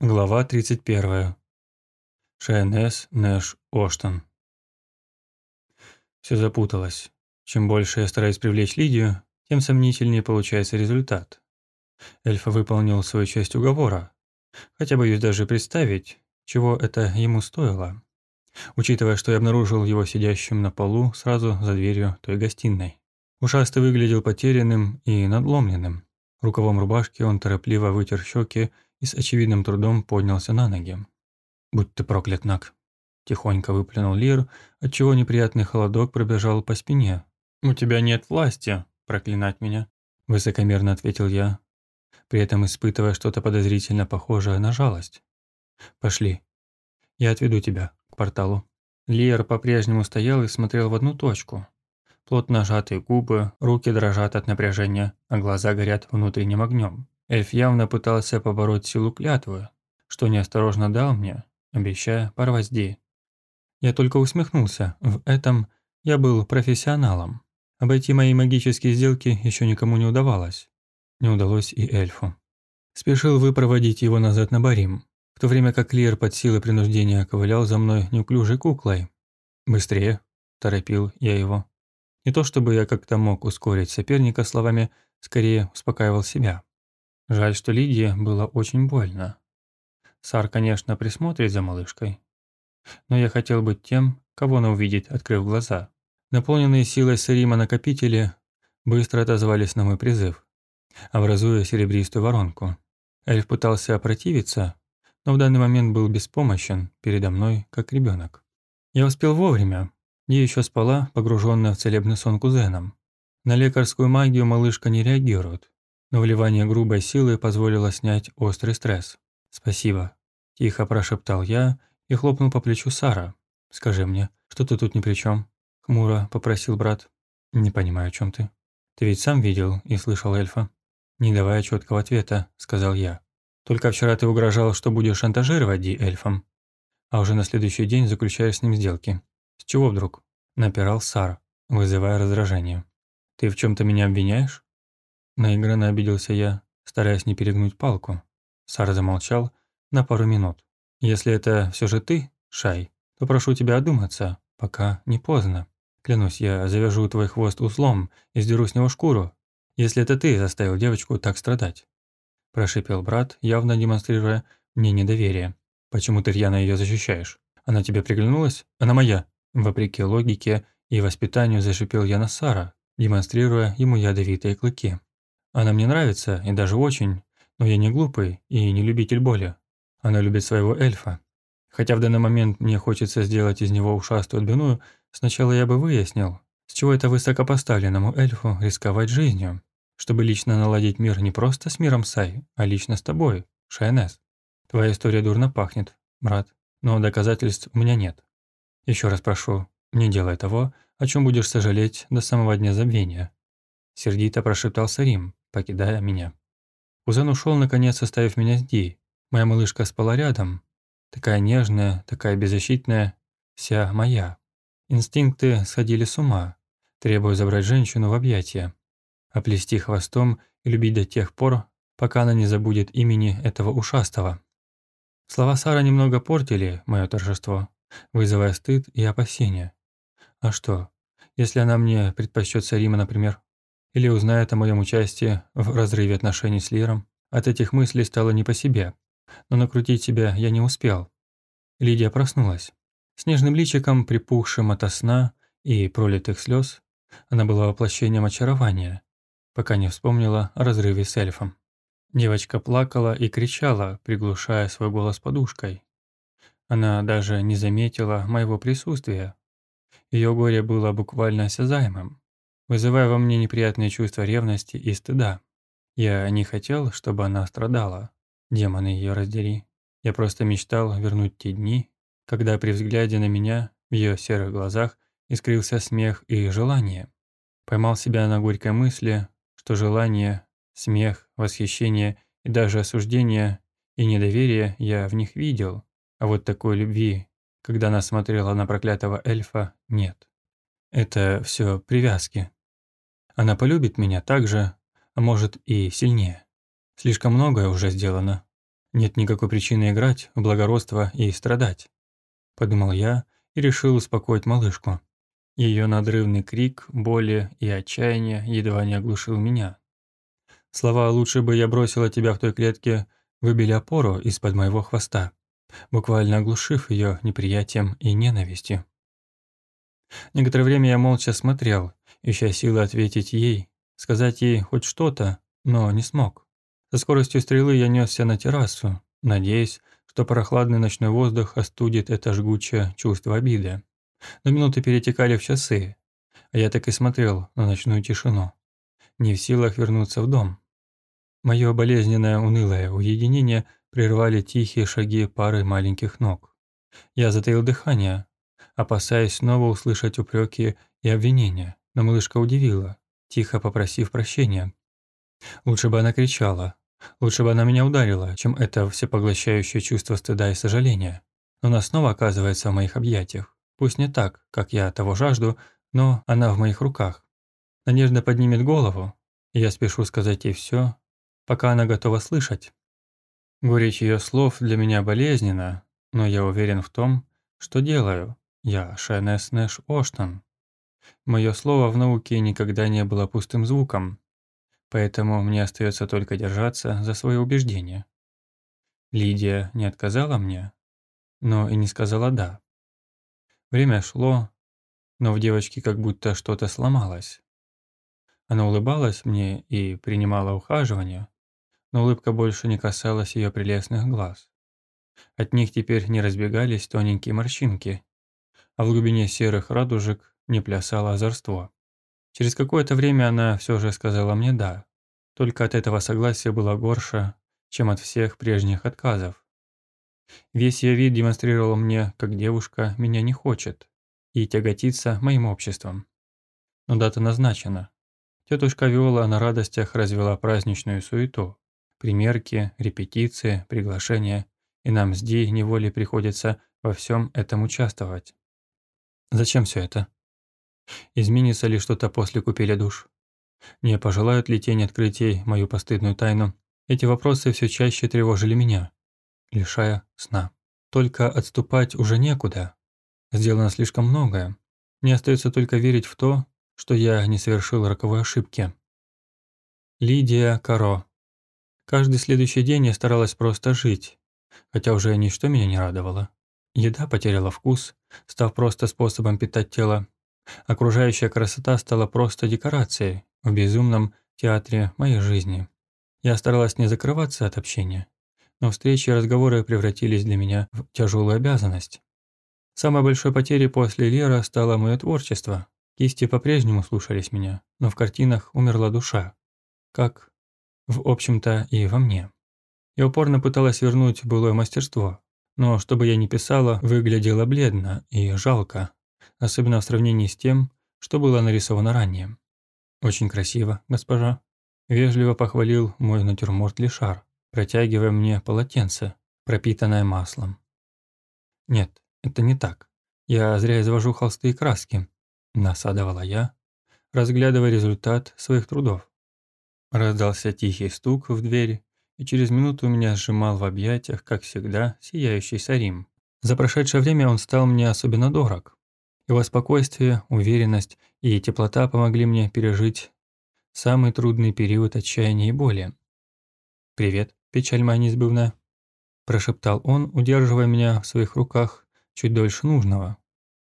Глава 31. ШНС Нэш Оштон. Все запуталось. Чем больше я стараюсь привлечь Лидию, тем сомнительнее получается результат. Эльфа выполнил свою часть уговора, хотя боюсь даже представить, чего это ему стоило, учитывая, что я обнаружил его сидящим на полу сразу за дверью той гостиной. Ушастый выглядел потерянным и надломленным. Рукавом рубашки он торопливо вытер щеки и с очевидным трудом поднялся на ноги. «Будь ты проклят, Нак!» Тихонько выплюнул Лир, отчего неприятный холодок пробежал по спине. «У тебя нет власти проклинать меня», – высокомерно ответил я, при этом испытывая что-то подозрительно похожее на жалость. «Пошли. Я отведу тебя к порталу». Лиер по-прежнему стоял и смотрел в одну точку. Плотно сжатые губы, руки дрожат от напряжения, а глаза горят внутренним огнем. Эльф явно пытался побороть силу клятвы, что неосторожно дал мне, обещая порвать Ди. Я только усмехнулся, в этом я был профессионалом. Обойти мои магические сделки еще никому не удавалось. Не удалось и эльфу. Спешил выпроводить его назад на Барим, в то время как Лир под силой принуждения ковылял за мной неуклюжей куклой. «Быстрее!» – торопил я его. Не то чтобы я как-то мог ускорить соперника словами, скорее успокаивал себя. Жаль, что Лидии было очень больно. Сар, конечно, присмотрит за малышкой. Но я хотел быть тем, кого она увидит, открыв глаза. Наполненные силой Сарима накопители быстро отозвались на мой призыв, образуя серебристую воронку. Эльф пытался опротивиться, но в данный момент был беспомощен передо мной, как ребенок. Я успел вовремя. Я еще спала, погруженная в целебный сон кузеном. На лекарскую магию малышка не реагирует, но вливание грубой силы позволило снять острый стресс. «Спасибо», – тихо прошептал я и хлопнул по плечу Сара. «Скажи мне, что ты тут ни при чем? хмуро попросил брат. «Не понимаю, о чем ты». «Ты ведь сам видел и слышал эльфа?» «Не давая четкого ответа», – сказал я. «Только вчера ты угрожал, что будешь шантажировать Ди эльфом, а уже на следующий день заключаешь с ним сделки. С чего вдруг?» – напирал Сар, вызывая раздражение. «Ты в чем то меня обвиняешь?» Наигранно обиделся я, стараясь не перегнуть палку. Сара замолчал на пару минут. «Если это все же ты, Шай, то прошу тебя одуматься, пока не поздно. Клянусь, я завяжу твой хвост узлом и сдеру с него шкуру, если это ты заставил девочку так страдать». Прошипел брат, явно демонстрируя мне недоверие. «Почему ты рьяно ее защищаешь? Она тебе приглянулась? Она моя!» Вопреки логике и воспитанию зашипел я на Сара, демонстрируя ему ядовитые клыки. Она мне нравится, и даже очень, но я не глупый и не любитель боли. Она любит своего эльфа. Хотя в данный момент мне хочется сделать из него ушастую отбивную, сначала я бы выяснил, с чего это высокопоставленному эльфу рисковать жизнью, чтобы лично наладить мир не просто с миром Сай, а лично с тобой, Шайнес. Твоя история дурно пахнет, брат, но доказательств у меня нет. Еще раз прошу, не делай того, о чем будешь сожалеть до самого дня забвения. Сердито прошептал Сарим, покидая меня. Узан ушел, наконец, оставив меня с Ди. Моя малышка спала рядом. Такая нежная, такая беззащитная, вся моя. Инстинкты сходили с ума, требуя забрать женщину в объятия, оплести хвостом и любить до тех пор, пока она не забудет имени этого ушастого. Слова Сара немного портили мое торжество, вызывая стыд и опасения. А что, если она мне предпочтет Сарима, например? Или узнает о моем участии в разрыве отношений с Лиром. От этих мыслей стало не по себе, но накрутить себя я не успел. Лидия проснулась. Снежным личиком, припухшим ото сна и пролитых слез, она была воплощением очарования, пока не вспомнила о разрыве с эльфом. Девочка плакала и кричала, приглушая свой голос подушкой. Она даже не заметила моего присутствия. Ее горе было буквально осязаемым вызывая во мне неприятные чувства ревности и стыда. Я не хотел, чтобы она страдала. Демоны ее раздери. Я просто мечтал вернуть те дни, когда при взгляде на меня в ее серых глазах искрился смех и желание. Поймал себя на горькой мысли, что желание, смех, восхищение и даже осуждение и недоверие я в них видел, а вот такой любви, когда она смотрела на проклятого эльфа, нет. Это все привязки. Она полюбит меня так же, а может и сильнее. Слишком многое уже сделано. Нет никакой причины играть в благородство и страдать. Подумал я и решил успокоить малышку. Ее надрывный крик, боли и отчаяния едва не оглушил меня. Слова «лучше бы я бросила тебя в той клетке» выбили опору из-под моего хвоста, буквально оглушив ее неприятием и ненавистью. Некоторое время я молча смотрел, ища силы ответить ей, сказать ей хоть что-то, но не смог. Со скоростью стрелы я несся на террасу, надеясь, что прохладный ночной воздух остудит это жгучее чувство обиды. Но минуты перетекали в часы, а я так и смотрел на ночную тишину, не в силах вернуться в дом. Мое болезненное унылое уединение прервали тихие шаги пары маленьких ног. Я затаил дыхание, опасаясь снова услышать упреки и обвинения, но малышка удивила, тихо попросив прощения. Лучше бы она кричала, лучше бы она меня ударила, чем это всепоглощающее чувство стыда и сожаления. Но она снова оказывается в моих объятиях. Пусть не так, как я того жажду, но она в моих руках. Надежда поднимет голову, и я спешу сказать ей все, пока она готова слышать. Горечь ее слов для меня болезненна, но я уверен в том, что делаю. Я Шайнес Нэш Оштон. Мое слово в науке никогда не было пустым звуком, поэтому мне остается только держаться за свое убеждение. Лидия не отказала мне, но и не сказала «да». Время шло, но в девочке как будто что-то сломалось. Она улыбалась мне и принимала ухаживание, но улыбка больше не касалась ее прелестных глаз. От них теперь не разбегались тоненькие морщинки, а в глубине серых радужек не плясало озорство. Через какое-то время она все же сказала мне «да», только от этого согласия было горше, чем от всех прежних отказов. Весь ее вид демонстрировал мне, как девушка меня не хочет и тяготится моим обществом. Но дата назначена. Тетушка Виола на радостях развела праздничную суету. Примерки, репетиции, приглашения, и нам с Ди неволей приходится во всем этом участвовать. Зачем все это? Изменится ли что-то после купели душ? Не пожелают ли тень открытий мою постыдную тайну? Эти вопросы все чаще тревожили меня, лишая сна. Только отступать уже некуда. Сделано слишком многое. Мне остается только верить в то, что я не совершил роковой ошибки. Лидия Каро Каждый следующий день я старалась просто жить, хотя уже ничто меня не радовало. Еда потеряла вкус, став просто способом питать тело. Окружающая красота стала просто декорацией в безумном театре моей жизни. Я старалась не закрываться от общения, но встречи и разговоры превратились для меня в тяжелую обязанность. Самой большой потерей после Лера стало мое творчество. Кисти по-прежнему слушались меня, но в картинах умерла душа. Как в общем-то, и во мне. Я упорно пыталась вернуть былое мастерство, но что бы я ни писала, выглядело бледно и жалко, особенно в сравнении с тем, что было нарисовано ранее. «Очень красиво, госпожа», – вежливо похвалил мой натюрморт Лишар, протягивая мне полотенце, пропитанное маслом. «Нет, это не так. Я зря извожу холсты и краски», – насадовала я, разглядывая результат своих трудов. Раздался тихий стук в дверь, и через минуту меня сжимал в объятиях, как всегда, сияющий Сарим. За прошедшее время он стал мне особенно дорог. Его спокойствие, уверенность и теплота помогли мне пережить самый трудный период отчаяния и боли. «Привет, печаль моя неизбывная», – прошептал он, удерживая меня в своих руках чуть дольше нужного.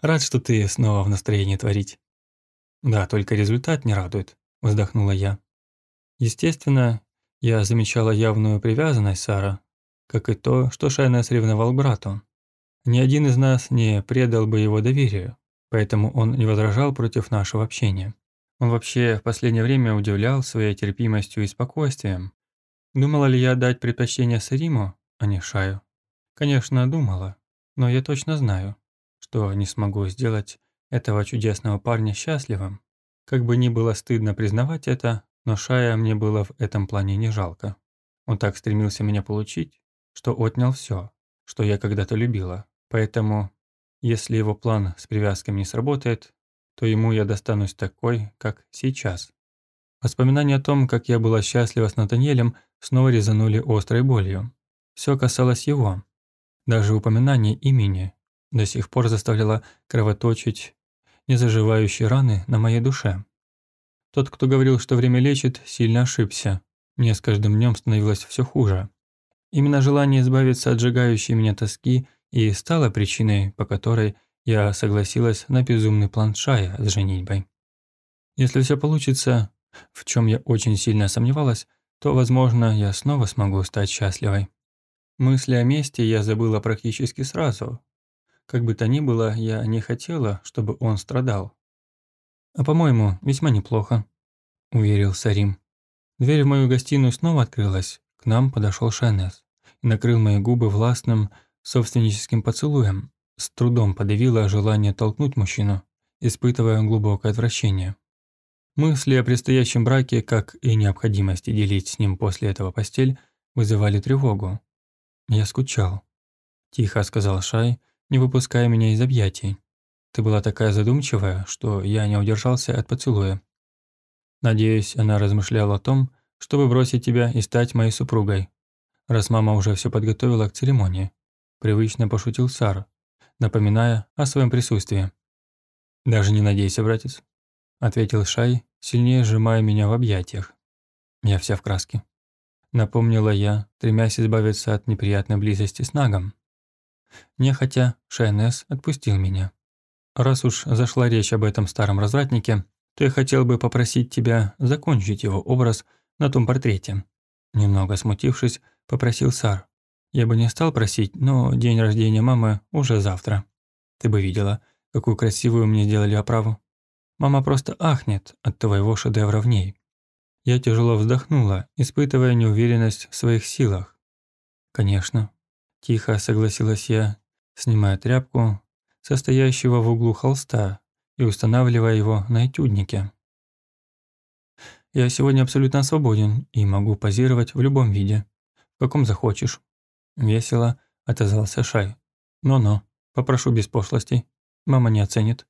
«Рад, что ты снова в настроении творить». «Да, только результат не радует», – вздохнула я. Естественно, я замечала явную привязанность Сара, как и то, что Шайнес ревновал брату. Ни один из нас не предал бы его доверию, поэтому он не возражал против нашего общения. Он вообще в последнее время удивлял своей терпимостью и спокойствием. Думала ли я дать предпочтение Сариму, а не Шаю? Конечно, думала, но я точно знаю, что не смогу сделать этого чудесного парня счастливым. Как бы ни было стыдно признавать это, но Шая мне было в этом плане не жалко. Он так стремился меня получить, что отнял все, что я когда-то любила. Поэтому, если его план с привязками не сработает, то ему я достанусь такой, как сейчас. Воспоминания о том, как я была счастлива с Натаниэлем, снова резанули острой болью. все касалось его. Даже упоминание имени до сих пор заставляло кровоточить незаживающие раны на моей душе. Тот, кто говорил, что время лечит, сильно ошибся. Мне с каждым днем становилось все хуже. Именно желание избавиться от сжигающей меня тоски и стало причиной, по которой я согласилась на безумный план Шая с женитьбой. Если все получится, в чем я очень сильно сомневалась, то, возможно, я снова смогу стать счастливой. Мысли о мести я забыла практически сразу. Как бы то ни было, я не хотела, чтобы он страдал. «А по-моему, весьма неплохо», – уверил Сарим. Дверь в мою гостиную снова открылась. К нам подошел Шайнес и накрыл мои губы властным, собственническим поцелуем. С трудом подавила желание толкнуть мужчину, испытывая глубокое отвращение. Мысли о предстоящем браке, как и необходимости делить с ним после этого постель, вызывали тревогу. «Я скучал», – тихо сказал Шай, не выпуская меня из объятий. Ты была такая задумчивая, что я не удержался от поцелуя. Надеюсь, она размышляла о том, чтобы бросить тебя и стать моей супругой. Раз мама уже все подготовила к церемонии. Привычно пошутил Сар, напоминая о своем присутствии. «Даже не надейся, братец», – ответил Шай, сильнее сжимая меня в объятиях. Я вся в краске. Напомнила я, стремясь избавиться от неприятной близости с Нагом. Нехотя, Шайнес отпустил меня. Раз уж зашла речь об этом старом развратнике, то я хотел бы попросить тебя закончить его образ на том портрете». Немного смутившись, попросил Сар. «Я бы не стал просить, но день рождения мамы уже завтра. Ты бы видела, какую красивую мне сделали оправу. Мама просто ахнет от твоего шедевра в ней». Я тяжело вздохнула, испытывая неуверенность в своих силах. «Конечно», – тихо согласилась я, снимая тряпку состоящего в углу холста, и устанавливая его на этюднике. Я сегодня абсолютно свободен и могу позировать в любом виде, в каком захочешь. Весело отозвался Шай. Но-но, попрошу без пошлостей. Мама не оценит.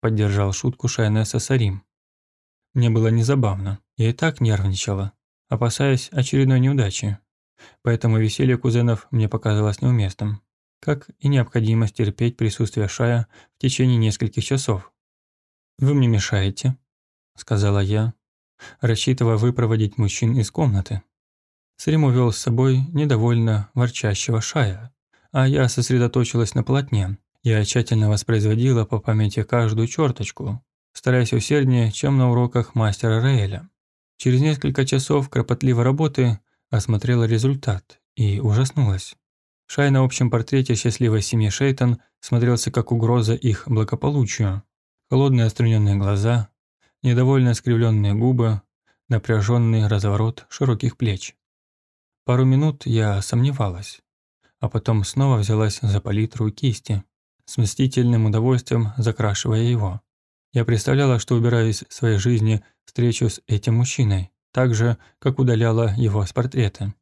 Поддержал шутку Шайнесса Сарим. Мне было незабавно. Я и так нервничала, опасаясь очередной неудачи. Поэтому веселье кузенов мне показалось неуместным как и необходимость терпеть присутствие Шая в течение нескольких часов. «Вы мне мешаете», – сказала я, рассчитывая выпроводить мужчин из комнаты. Срим увел с собой недовольно ворчащего Шая, а я сосредоточилась на полотне. Я тщательно воспроизводила по памяти каждую черточку, стараясь усерднее, чем на уроках мастера Раэля. Через несколько часов кропотливой работы осмотрела результат и ужаснулась. Шай на общем портрете счастливой семьи Шейтон смотрелся как угроза их благополучию. Холодные оструненные глаза, недовольно искривленные губы, напряженный разворот широких плеч. Пару минут я сомневалась, а потом снова взялась за палитру кисти, с мстительным удовольствием закрашивая его. Я представляла, что убираю из своей жизни встречу с этим мужчиной, так же, как удаляла его с портрета.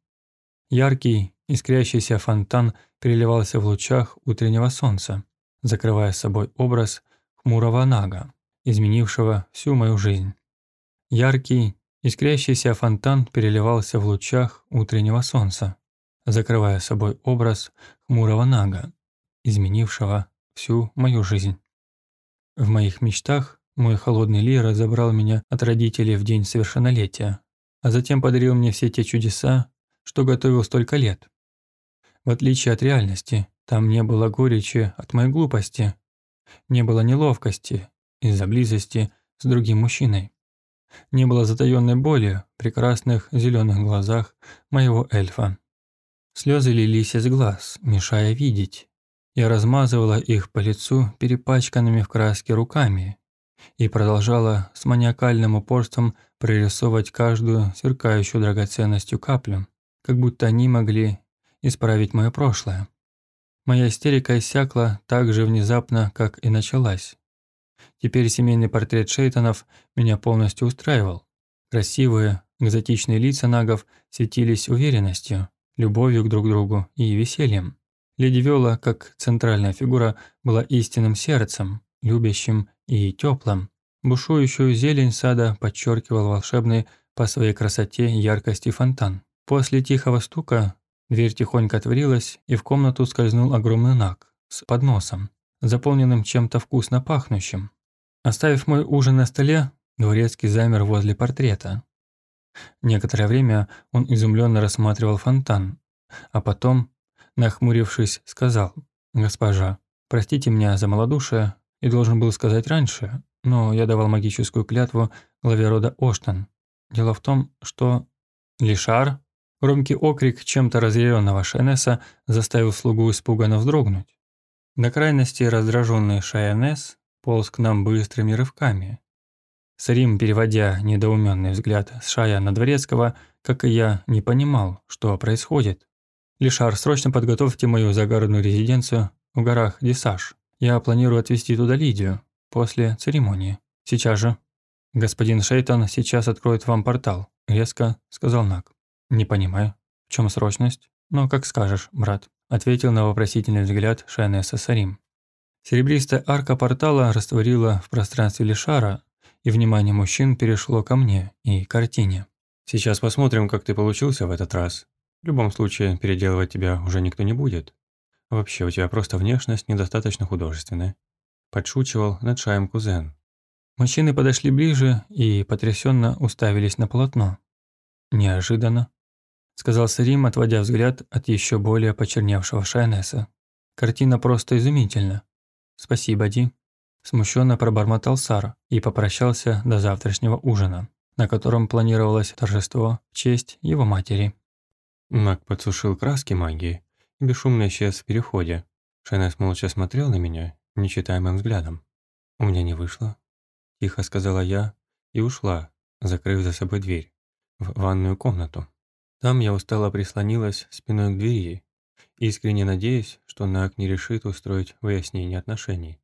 Яркий, Искрящийся фонтан переливался в лучах утреннего солнца, закрывая собой образ хмурого нага, изменившего всю мою жизнь. Яркий, искрящийся фонтан переливался в лучах утреннего солнца, закрывая собой образ хмурого нага, изменившего всю мою жизнь. В моих мечтах мой холодный Лира забрал меня от родителей в день совершеннолетия, а затем подарил мне все те чудеса, что готовил столько лет. В отличие от реальности, там не было горечи от моей глупости, не было неловкости из-за близости с другим мужчиной. Не было затаённой боли в прекрасных зеленых глазах моего эльфа. Слезы лились из глаз, мешая видеть. Я размазывала их по лицу перепачканными в краске руками и продолжала с маниакальным упорством прорисовывать каждую сверкающую драгоценностью каплю, как будто они могли исправить мое прошлое. Моя истерика иссякла так же внезапно, как и началась. Теперь семейный портрет Шейтонов меня полностью устраивал. Красивые, экзотичные лица нагов светились уверенностью, любовью к друг другу и весельем. Леди Виола, как центральная фигура, была истинным сердцем, любящим и теплым. Бушующую зелень сада подчеркивал волшебный по своей красоте яркости фонтан. После тихого стука Дверь тихонько отворилась, и в комнату скользнул огромный наг с подносом, заполненным чем-то вкусно пахнущим. Оставив мой ужин на столе, дворецкий замер возле портрета. Некоторое время он изумленно рассматривал фонтан, а потом, нахмурившись, сказал «Госпожа, простите меня за малодушие и должен был сказать раньше, но я давал магическую клятву главе рода Оштан. Дело в том, что Лишар, громкий окрик чем-то разъяренного Шайнеса заставил слугу испуганно вздрогнуть. До крайности раздраженный Шайнес полз к нам быстрыми рывками. Сарим, переводя недоуменный взгляд с Шая на Дворецкого, как и я, не понимал, что происходит. «Лишар, срочно подготовьте мою загородную резиденцию в горах Десаж. Я планирую отвезти туда Лидию после церемонии. Сейчас же. Господин Шейтон сейчас откроет вам портал, резко сказал Нак. Не понимаю, в чем срочность? Но как скажешь, брат, ответил на вопросительный взгляд Шайнеса Сарим. Серебристая арка портала растворила в пространстве Лишара, и внимание мужчин перешло ко мне и картине. «Сейчас посмотрим, как ты получился в этот раз. В любом случае, переделывать тебя уже никто не будет. Вообще, у тебя просто внешность недостаточно художественная. Подшучивал над шаем кузен. Мужчины подошли ближе и потрясенно уставились на полотно. «Неожиданно», – сказал Сарим, отводя взгляд от еще более почерневшего Шайнеса. «Картина просто изумительна. Спасибо, Ди». Смущенно пробормотал Сара и попрощался до завтрашнего ужина, на котором планировалось торжество в честь его матери. Маг подсушил краски магии бесшумно исчез в переходе. Шайнес молча смотрел на меня нечитаемым взглядом. «У меня не вышло», – тихо сказала я и ушла, закрыв за собой дверь, в ванную комнату. Там я устало прислонилась спиной к двери, искренне надеясь, что Нак не решит устроить выяснение отношений.